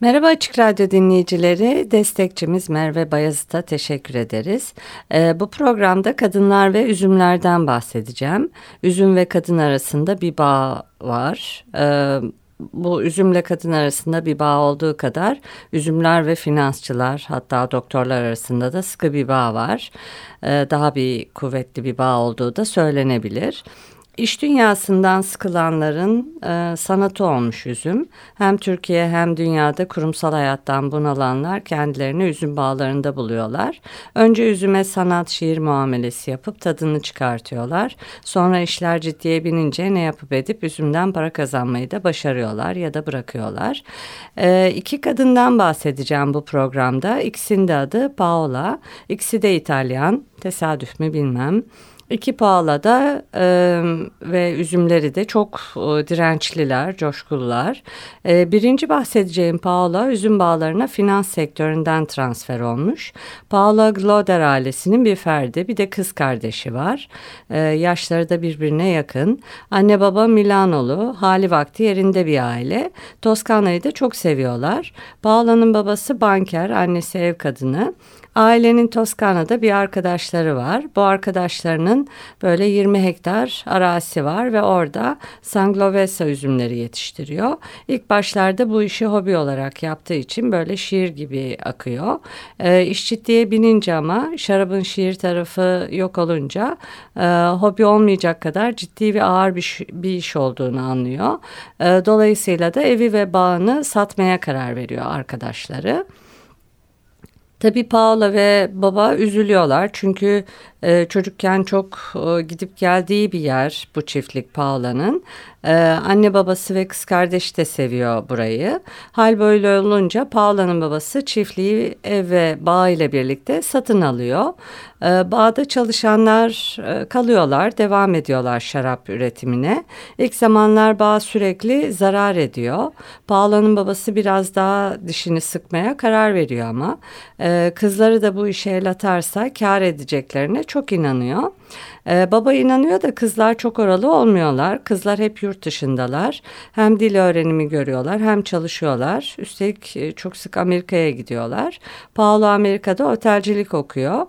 Merhaba Açık Radyo dinleyicileri, destekçimiz Merve Bayazıt'a teşekkür ederiz. Ee, bu programda kadınlar ve üzümlerden bahsedeceğim. Üzüm ve kadın arasında bir bağ var. Ee, bu üzümle kadın arasında bir bağ olduğu kadar üzümler ve finansçılar hatta doktorlar arasında da sıkı bir bağ var. Ee, daha bir kuvvetli bir bağ olduğu da söylenebilir. İş dünyasından sıkılanların e, sanatı olmuş üzüm. Hem Türkiye hem dünyada kurumsal hayattan bunalanlar kendilerini üzüm bağlarında buluyorlar. Önce üzüme sanat, şiir muamelesi yapıp tadını çıkartıyorlar. Sonra işler ciddiye binince ne yapıp edip üzümden para kazanmayı da başarıyorlar ya da bırakıyorlar. E, iki kadından bahsedeceğim bu programda. İkisinin de adı Paola. İkisi de İtalyan. Tesadüf mü bilmem. İki pahala da e, ve üzümleri de çok e, dirençliler, coşkulular. E, birinci bahsedeceğim Paola üzüm bağlarına finans sektöründen transfer olmuş. Paola Gloder ailesinin bir ferdi, bir de kız kardeşi var. E, yaşları da birbirine yakın. Anne baba Milanolu, hali vakti yerinde bir aile. Toskana'yı da çok seviyorlar. Paola'nın babası banker, annesi ev kadını. Ailenin Toskana'da bir arkadaşları var. Bu arkadaşlarının böyle 20 hektar arazisi var ve orada Sangiovese üzümleri yetiştiriyor. İlk başlarda bu işi hobi olarak yaptığı için böyle şiir gibi akıyor. E, iş ciddiye binince ama şarabın şiir tarafı yok olunca e, hobi olmayacak kadar ciddi ve ağır bir, bir iş olduğunu anlıyor. E, dolayısıyla da evi ve bağını satmaya karar veriyor arkadaşları. Tabii Paula ve baba üzülüyorlar çünkü e, çocukken çok e, gidip geldiği bir yer bu çiftlik Paula'nın. E, anne babası ve kız kardeşi de seviyor burayı. Hal böyle olunca Paula'nın babası çiftliği ev ve bağ ile birlikte satın alıyor. E, bağda çalışanlar e, kalıyorlar, devam ediyorlar şarap üretimine. İlk zamanlar bağ sürekli zarar ediyor. Paula'nın babası biraz daha dişini sıkmaya karar veriyor ama e, kızları da bu işe el atarsa kar edeceklerine çok inanıyor. Ee, baba inanıyor da kızlar çok oralı olmuyorlar. Kızlar hep yurt dışındalar. Hem dil öğrenimi görüyorlar hem çalışıyorlar. Üstelik e, çok sık Amerika'ya gidiyorlar. Paolo Amerika'da otelcilik okuyor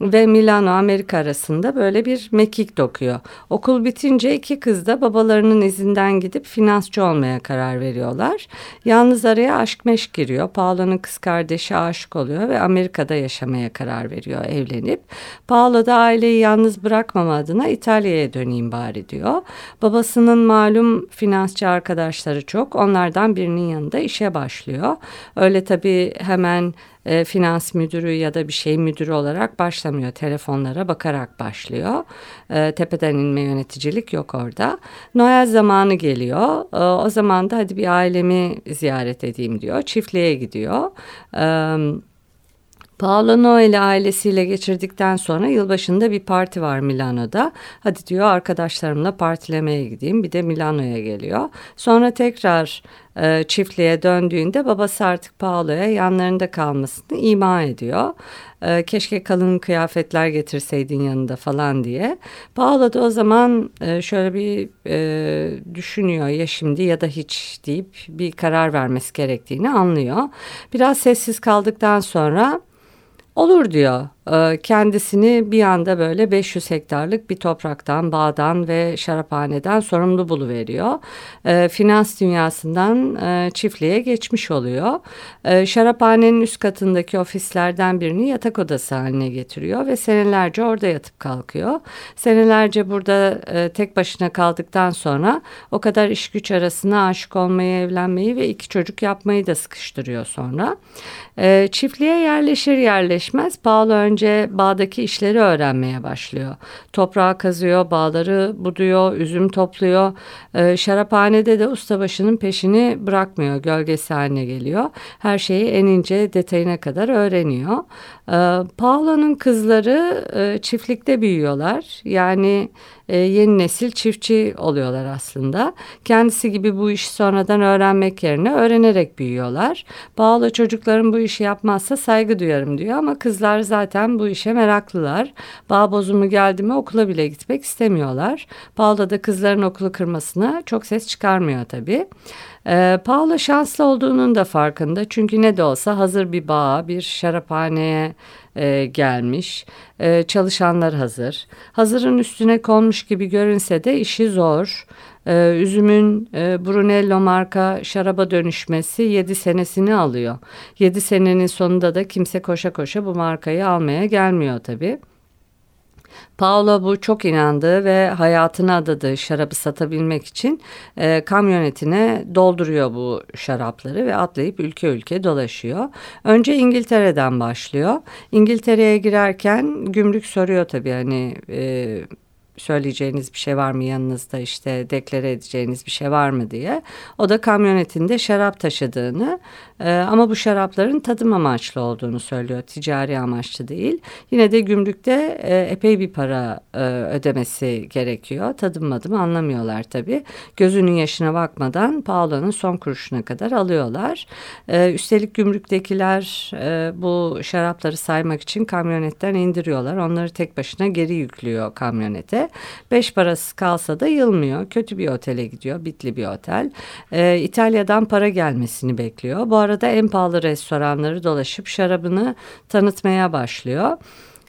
ve Milano Amerika arasında böyle bir mekik dokuyor. Okul bitince iki kız da babalarının izinden gidip finansçı olmaya karar veriyorlar. Yalnız araya aşk meşk giriyor. Paolo'nun kız kardeşi aşık oluyor ve Amerika'da yaşamaya karar veriyor evlenip. Paolo da aileyi yalnız bırakmama adına İtalya'ya döneyim bari diyor. Babasının malum finansçı arkadaşları çok. Onlardan birinin yanında işe başlıyor. Öyle tabii hemen e, finans müdürü ya da bir şey müdürü olarak başlamıyor. Telefonlara bakarak başlıyor. E, tepeden inme yöneticilik yok orada. Noel zamanı geliyor. E, o zaman da hadi bir ailemi ziyaret edeyim diyor. Çiftliğe gidiyor. Evet. Paolo Noel'i ailesiyle geçirdikten sonra yılbaşında bir parti var Milano'da. Hadi diyor arkadaşlarımla partilemeye gideyim. Bir de Milano'ya geliyor. Sonra tekrar e, çiftliğe döndüğünde babası artık Paolo'ya yanlarında kalmasını ima ediyor. E, keşke kalın kıyafetler getirseydin yanında falan diye. Paolo da o zaman e, şöyle bir e, düşünüyor ya şimdi ya da hiç deyip bir karar vermesi gerektiğini anlıyor. Biraz sessiz kaldıktan sonra Olur diyor. Ee, kendisini bir anda böyle 500 hektarlık bir topraktan, bağdan ve şaraphaneden sorumlu buluveriyor. Ee, finans dünyasından e, çiftliğe geçmiş oluyor. Ee, şaraphanenin üst katındaki ofislerden birini yatak odası haline getiriyor ve senelerce orada yatıp kalkıyor. Senelerce burada e, tek başına kaldıktan sonra o kadar iş güç arasına aşık olmayı, evlenmeyi ve iki çocuk yapmayı da sıkıştırıyor sonra. Çiftliğe yerleşir yerleşmez Paolo önce önce bağdaki işleri öğrenmeye başlıyor. Toprağı kazıyor, bağları buduyor, üzüm topluyor. E, şaraphanede de ustabaşının peşini bırakmıyor, gölgesi haline geliyor. Her şeyi en ince detayına kadar öğreniyor. E, Paolo'nun kızları e, çiftlikte büyüyorlar. Yani e, yeni nesil çiftçi oluyorlar aslında. Kendisi gibi bu işi sonradan öğrenmek yerine öğrenerek büyüyorlar. Paolo çocukların bu işi yapmazsa saygı duyarım diyor ama kızlar zaten bu işe meraklılar. Bağ bozumu geldi mi okula bile gitmek istemiyorlar. Paolo da kızların okulu kırmasına çok ses çıkarmıyor tabii. E, Paolo şanslı olduğunun da farkında. Çünkü ne de olsa hazır bir bağ, bir şaraphaneye e, gelmiş. E, çalışanlar hazır. Hazırın üstüne konmuş gibi görünse de işi zor. E, üzümün e, Brunello marka şaraba dönüşmesi 7 senesini alıyor. 7 senenin sonunda da kimse koşa koşa bu markayı almaya gelmiyor tabii. Paolo bu çok inandığı ve hayatını adadığı şarabı satabilmek için e, kamyonetine dolduruyor bu şarapları ve atlayıp ülke ülke dolaşıyor. Önce İngiltere'den başlıyor. İngiltere'ye girerken gümrük soruyor tabii hani... E, söyleyeceğiniz bir şey var mı yanınızda işte deklare edeceğiniz bir şey var mı diye. O da kamyonetinde şarap taşıdığını e, ama bu şarapların tadım amaçlı olduğunu söylüyor. Ticari amaçlı değil. Yine de gümrükte e, epey bir para e, ödemesi gerekiyor. Tadım madım anlamıyorlar tabii. Gözünün yaşına bakmadan Paolo'nun son kuruşuna kadar alıyorlar. E, üstelik gümrüktekiler e, bu şarapları saymak için kamyonetten indiriyorlar. Onları tek başına geri yüklüyor kamyonete. Beş parası kalsa da yılmıyor. Kötü bir otele gidiyor. Bitli bir otel. E, İtalya'dan para gelmesini bekliyor. Bu arada en pahalı restoranları dolaşıp şarabını tanıtmaya başlıyor.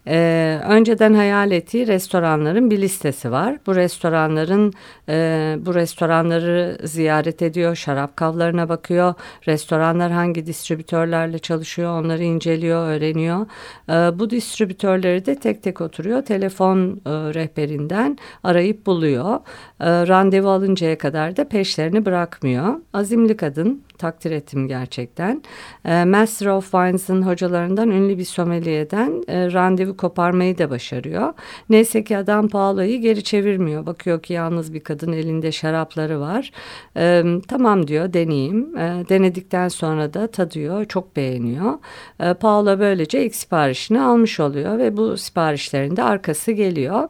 Ee, önceden hayal ettiği restoranların bir listesi var. Bu restoranların e, bu restoranları ziyaret ediyor, şarap kavlarına bakıyor. Restoranlar hangi distribütörlerle çalışıyor, onları inceliyor, öğreniyor. Ee, bu distribütörleri de tek tek oturuyor, telefon e, rehberinden arayıp buluyor. E, randevu alıncaya kadar da peşlerini bırakmıyor. Azimli kadın, takdir ettim gerçekten. E, Master of Wines'ın hocalarından ünlü bir someliyeden e, randevu koparmayı da başarıyor. Neyse ki adam Paolo'yu geri çevirmiyor. Bakıyor ki yalnız bir kadın elinde şarapları var. E, tamam diyor deneyeyim. E, denedikten sonra da tadıyor. Çok beğeniyor. E, Paolo böylece ilk siparişini almış oluyor ve bu siparişlerin de arkası geliyor.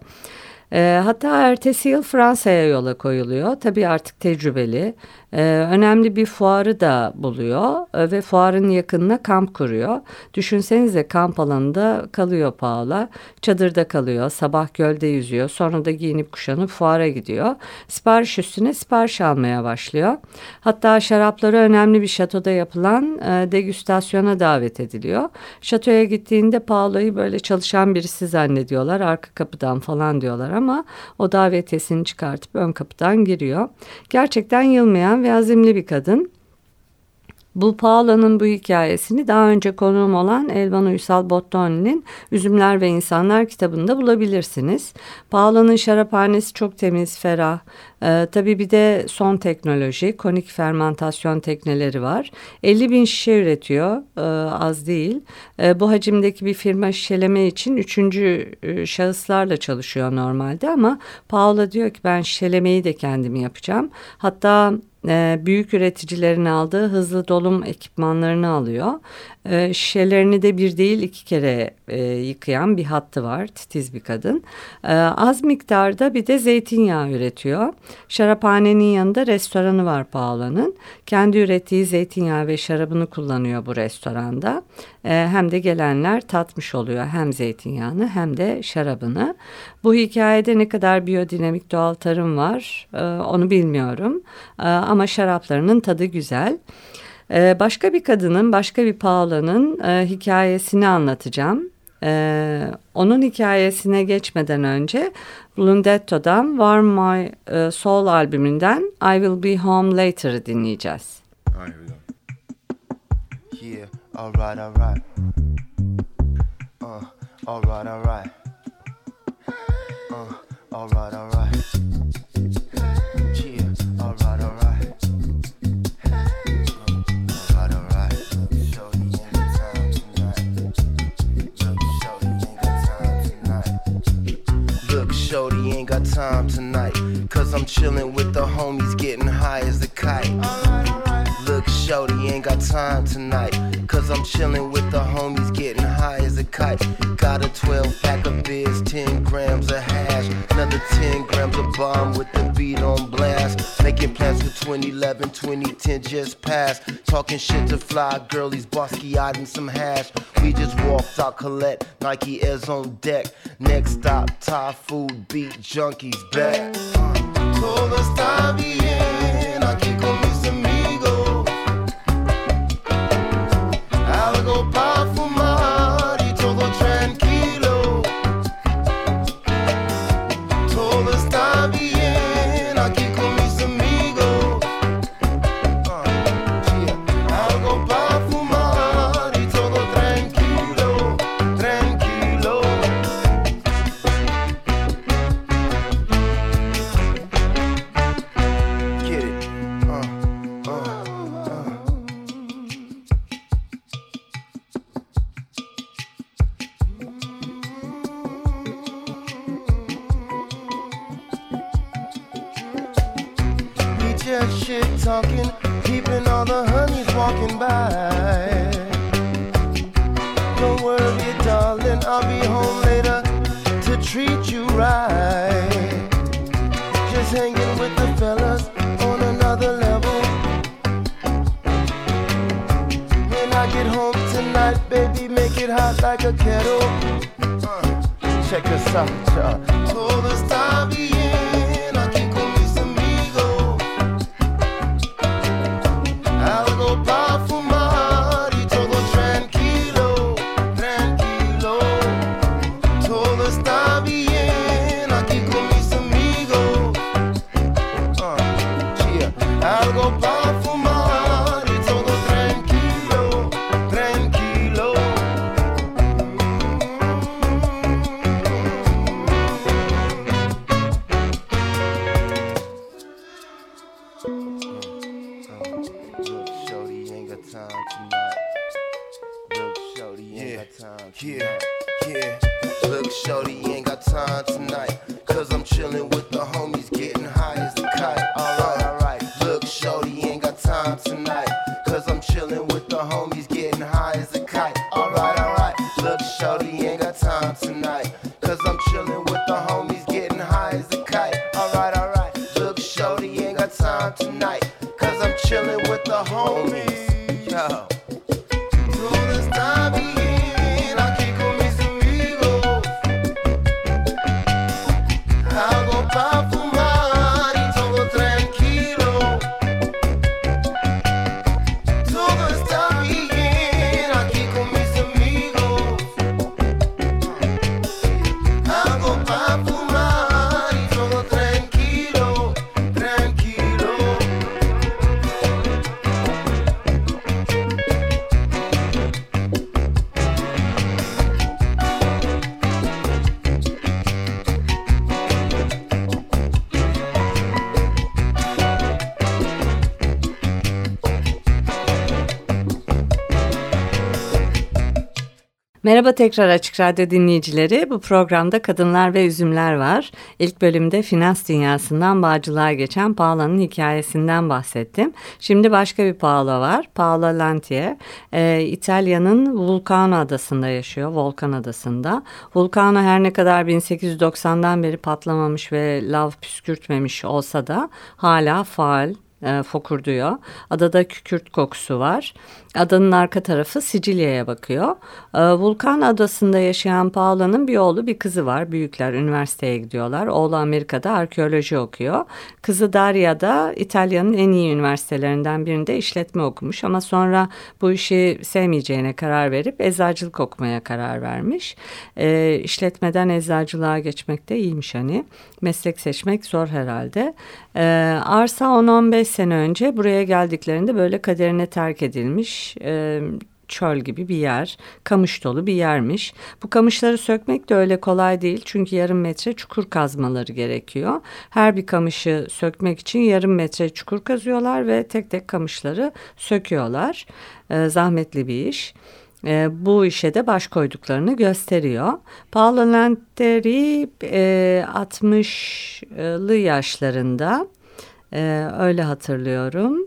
E, hatta ertesi yıl Fransa'ya yola koyuluyor. Tabii artık tecrübeli. E, önemli bir fuarı da buluyor e, ve fuarın yakınına kamp kuruyor. Düşünsenize kamp alanında kalıyor Paula. Çadırda kalıyor, sabah gölde yüzüyor. Sonra da giyinip kuşanıp fuara gidiyor. Sipariş üstüne sipariş almaya başlıyor. Hatta şarapları önemli bir şatoda yapılan e, degüstasyona davet ediliyor. Şatoya gittiğinde Paula'yı böyle çalışan birisi zannediyorlar. Arka kapıdan falan diyorlar ama o davetiyesini çıkartıp ön kapıdan giriyor. Gerçekten yılmayan ve azimli bir kadın. Bu Paola'nın bu hikayesini daha önce konuğum olan Elvan Uysal Bottoni'nin Üzümler ve İnsanlar kitabında bulabilirsiniz. Paola'nın şaraphanesi çok temiz, ferah. Ee, tabii bir de son teknoloji, konik fermentasyon tekneleri var. 50 bin şişe üretiyor, ee, az değil. Ee, bu hacimdeki bir firma şişeleme için üçüncü e, şahıslarla çalışıyor normalde ama Paola diyor ki ben şişelemeyi de kendim yapacağım. Hatta e, büyük üreticilerin aldığı hızlı dolum ekipmanlarını alıyor. E, şişelerini de bir değil iki kere e, yıkayan bir hattı var. Titiz bir kadın. E, az miktarda bir de zeytinyağı üretiyor. Şaraphanenin yanında restoranı var Paola'nın. Kendi ürettiği zeytinyağı ve şarabını kullanıyor bu restoranda. E, hem de gelenler tatmış oluyor hem zeytinyağını hem de şarabını. Bu hikayede ne kadar biyodinamik doğal tarım var e, onu bilmiyorum. E, ama şaraplarının tadı güzel. Ee, başka bir kadının, başka bir Paula'nın e, hikayesini anlatacağım. Ee, onun hikayesine geçmeden önce Blundetto'dan Warm My e, Soul albümünden I Will Be Home Later'ı dinleyeceğiz. Yeah, Alright, alright. Uh, alright, alright. Uh, alright, alright. Yeah, alright, alright. Uh, Shorty ain't got time tonight, cause I'm chillin' with the homies gettin' high as a kite. All right, all right shorty, ain't got time tonight. Cause I'm chillin' with the homies, getting high as a kite. Got a 12 pack of beers, 10 grams of hash. Another 10 grams of bomb with the beat on blast. Making plans for 2011, 2010 just passed. Talking shit to fly girlies, Basquiat and some hash. We just walked out Colette, Nike Airs on deck. Next stop, Thai food, beat junkies back. Uh, told us baby, make it hot like a kettle. Uh, check us out, y'all. Todo está bien time tonight. Look, shorty ain't got time tonight. Yeah, yeah. Merhaba tekrar Açık Radyo dinleyicileri. Bu programda Kadınlar ve Üzümler var. İlk bölümde finans dünyasından bağcılığa geçen Paola'nın hikayesinden bahsettim. Şimdi başka bir Paola var. Paola Lantier. Ee, İtalya'nın Vulcano adasında yaşıyor. Volkan adasında. Vulcano her ne kadar 1890'dan beri patlamamış ve lav püskürtmemiş olsa da hala faal e, fokurduyor. Adada kükürt kokusu var. Adanın arka tarafı Sicilya'ya bakıyor. E, Vulkan adasında yaşayan Paola'nın bir oğlu bir kızı var. Büyükler üniversiteye gidiyorlar. Oğlu Amerika'da arkeoloji okuyor. Kızı Daria da İtalya'nın en iyi üniversitelerinden birinde işletme okumuş. Ama sonra bu işi sevmeyeceğine karar verip eczacılık okumaya karar vermiş. E, işletmeden eczacılığa geçmek de iyiymiş hani. Meslek seçmek zor herhalde. E, arsa 10-15 sene önce buraya geldiklerinde böyle kaderine terk edilmiş e, çöl gibi bir yer, kamış dolu bir yermiş. Bu kamışları sökmek de öyle kolay değil çünkü yarım metre çukur kazmaları gerekiyor. Her bir kamışı sökmek için yarım metre çukur kazıyorlar ve tek tek kamışları söküyorlar. E, zahmetli bir iş. e, bu işe de baş koyduklarını gösteriyor. Paolo Lanteri e, 60'lı yaşlarında e, öyle hatırlıyorum.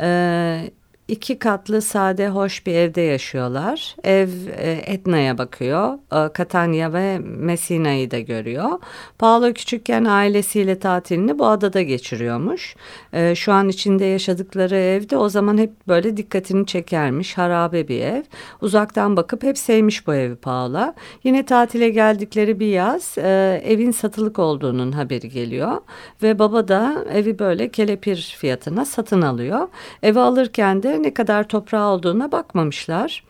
E, iki katlı sade hoş bir evde yaşıyorlar. Ev e, Etna'ya bakıyor. E, Catania ve Messina'yı da görüyor. Paolo küçükken ailesiyle tatilini bu adada geçiriyormuş. E, şu an içinde yaşadıkları evde o zaman hep böyle dikkatini çekermiş. Harabe bir ev. Uzaktan bakıp hep sevmiş bu evi Paolo. Yine tatile geldikleri bir yaz e, evin satılık olduğunun haberi geliyor. Ve baba da evi böyle kelepir fiyatına satın alıyor. Evi alırken de ne kadar toprağı olduğuna bakmamışlar.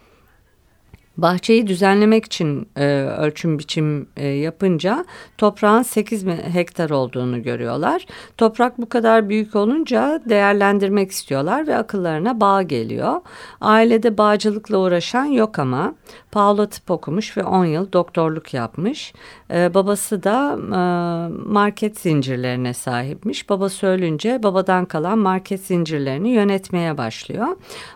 Bahçeyi düzenlemek için e, ölçüm biçim e, yapınca toprağın 8 hektar olduğunu görüyorlar. Toprak bu kadar büyük olunca değerlendirmek istiyorlar ve akıllarına bağ geliyor. Ailede bağcılıkla uğraşan yok ama Paolo tıp okumuş ve 10 yıl doktorluk yapmış. E, babası da e, market zincirlerine sahipmiş. Babası ölünce babadan kalan market zincirlerini yönetmeye başlıyor.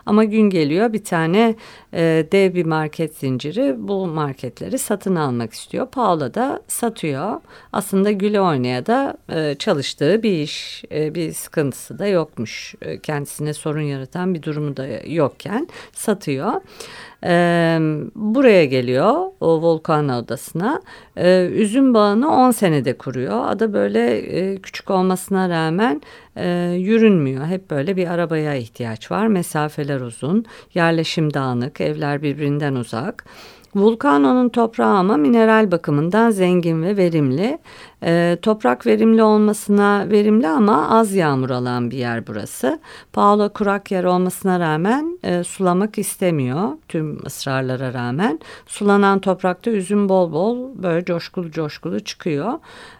Ama gün geliyor bir tane e, dev bir market zinciri bu marketleri satın almak istiyor. Paula da satıyor. Aslında güle oynaya da e, çalıştığı bir iş, e, bir sıkıntısı da yokmuş. E, kendisine sorun yaratan bir durumu da yokken satıyor. Ee, buraya geliyor o volkan odasına. Ee, üzüm bağını 10 senede kuruyor. Ada böyle e, küçük olmasına rağmen e, yürünmüyor. Hep böyle bir arabaya ihtiyaç var. Mesafeler uzun, yerleşim dağınık, evler birbirinden uzak. Vulkano'nun toprağı ama mineral bakımından zengin ve verimli. E, toprak verimli olmasına verimli ama az yağmur alan bir yer burası. Paolo kurak yer olmasına rağmen e, sulamak istemiyor tüm ısrarlara rağmen. Sulanan toprakta üzüm bol bol böyle coşkulu coşkulu çıkıyor.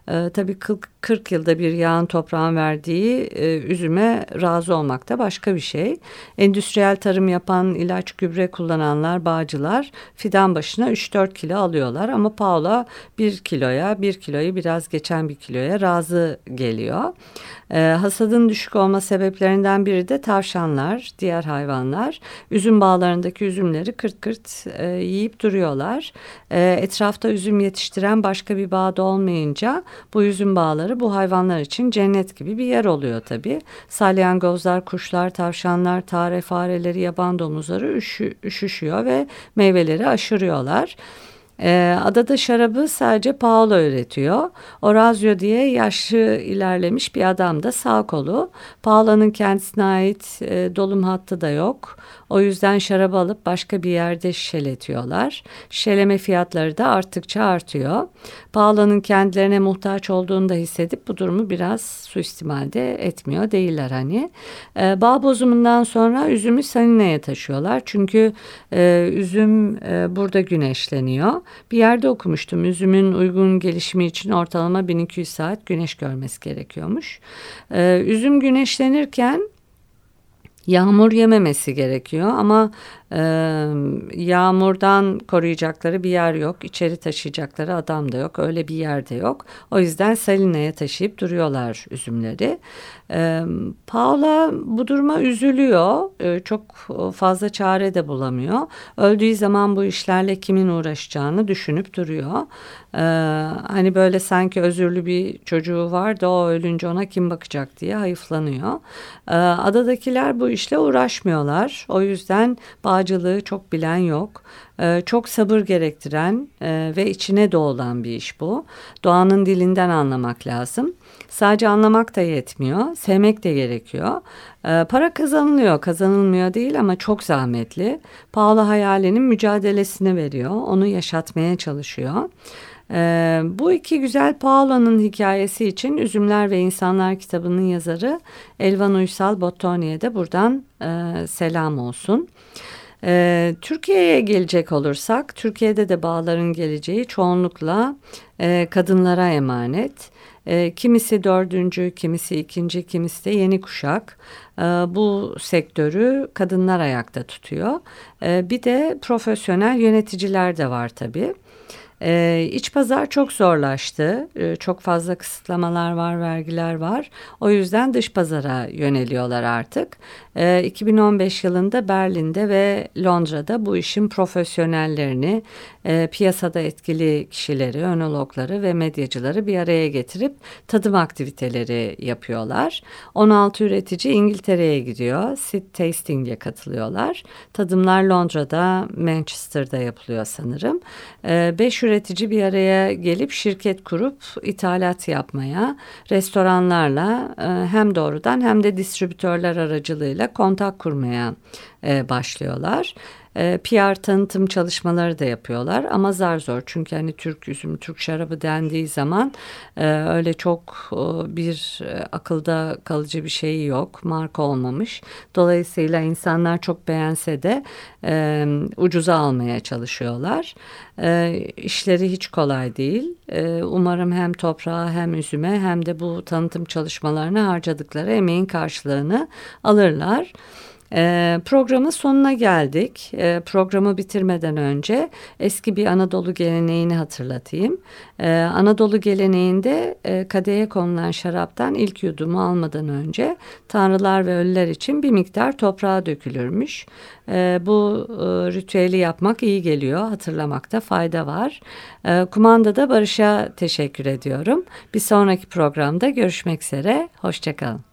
E, tabii 40, 40 yılda bir yağın toprağın verdiği e, üzüme razı olmak da başka bir şey. Endüstriyel tarım yapan ilaç gübre kullananlar bağcılar fidan başına 3-4 kilo alıyorlar ama Paolo 1 kiloya 1 kiloyu biraz geçen bir kiloya razı geliyor. E, hasadın düşük olma sebeplerinden biri de tavşanlar, diğer hayvanlar. Üzüm bağlarındaki üzümleri kırt kırt e, yiyip duruyorlar. E, etrafta üzüm yetiştiren başka bir bağda olmayınca bu üzüm bağları bu hayvanlar için cennet gibi bir yer oluyor tabii. Salyangozlar, kuşlar, tavşanlar, tare fareleri, yaban domuzları üşü, üşüşüyor ve meyveleri aşırıyorlar. E, adada şarabı sadece Paolo üretiyor. Orazio diye yaşlı ilerlemiş bir adam da sağ kolu. Paolo'nun kendisine ait e, dolum hattı da yok. O yüzden şarabı alıp başka bir yerde şişeletiyorlar. Şişeleme fiyatları da arttıkça artıyor. Paolo'nun kendilerine muhtaç olduğunu da hissedip bu durumu biraz suistimalde etmiyor değiller hani. E, bağ bozumundan sonra üzümü Sanina'ya taşıyorlar. Çünkü e, üzüm e, burada güneşleniyor. Bir yerde okumuştum üzümün uygun gelişimi için ortalama 1200 saat güneş görmesi gerekiyormuş. E, üzüm güneşlenirken Yağmur yememesi gerekiyor ama e, yağmurdan koruyacakları bir yer yok. İçeri taşıyacakları adam da yok. Öyle bir yerde yok. O yüzden salinaya taşıyıp duruyorlar üzümleri. E, Paula bu duruma üzülüyor. E, çok fazla çare de bulamıyor. Öldüğü zaman bu işlerle kimin uğraşacağını düşünüp duruyor. E, hani böyle sanki özürlü bir çocuğu var da o ölünce ona kim bakacak diye hayıflanıyor. E, adadakiler bu işle uğraşmıyorlar. O yüzden bağcılığı çok bilen yok. Ee, çok sabır gerektiren e, ve içine doğulan bir iş bu. Doğanın dilinden anlamak lazım. Sadece anlamak da yetmiyor. Sevmek de gerekiyor. Ee, para kazanılıyor, kazanılmıyor değil ama çok zahmetli. Pahalı hayalinin mücadelesini veriyor. Onu yaşatmaya çalışıyor. Ee, bu iki güzel Paolo'nun hikayesi için Üzümler ve İnsanlar kitabının yazarı Elvan Uysal Bottoni'ye de buradan e, selam olsun. Ee, Türkiye'ye gelecek olursak, Türkiye'de de bağların geleceği çoğunlukla e, kadınlara emanet. E, kimisi dördüncü, kimisi ikinci, kimisi de yeni kuşak. E, bu sektörü kadınlar ayakta tutuyor. E, bir de profesyonel yöneticiler de var tabii. E, iç pazar çok zorlaştı. E, çok fazla kısıtlamalar var, vergiler var. O yüzden dış pazara yöneliyorlar artık. E, 2015 yılında Berlin'de ve Londra'da bu işin profesyonellerini, e, piyasada etkili kişileri, önologları ve medyacıları bir araya getirip tadım aktiviteleri yapıyorlar. 16 üretici İngiltere'ye gidiyor. Sid Tasting'e katılıyorlar. Tadımlar Londra'da, Manchester'da yapılıyor sanırım. 5 e, üretici bir araya gelip şirket kurup ithalat yapmaya, restoranlarla e, hem doğrudan hem de distribütörler aracılığıyla kontak kurmaya e, başlıyorlar. E, PR tanıtım çalışmaları da yapıyorlar ama zar zor çünkü hani Türk üzümü, Türk şarabı dendiği zaman e, öyle çok e, bir e, akılda kalıcı bir şey yok, marka olmamış. Dolayısıyla insanlar çok beğense de ucuza almaya çalışıyorlar. E, işleri hiç kolay değil. Umarım hem toprağa hem üzüme hem de bu tanıtım çalışmalarına harcadıkları emeğin karşılığını alırlar. E, programın sonuna geldik. E, programı bitirmeden önce eski bir Anadolu geleneğini hatırlatayım. E, Anadolu geleneğinde e, kadeye konulan şaraptan ilk yudumu almadan önce tanrılar ve ölüler için bir miktar toprağa dökülürmüş. E, bu e, ritüeli yapmak iyi geliyor. Hatırlamakta fayda var. E, kumandada Barış'a teşekkür ediyorum. Bir sonraki programda görüşmek üzere. Hoşçakalın.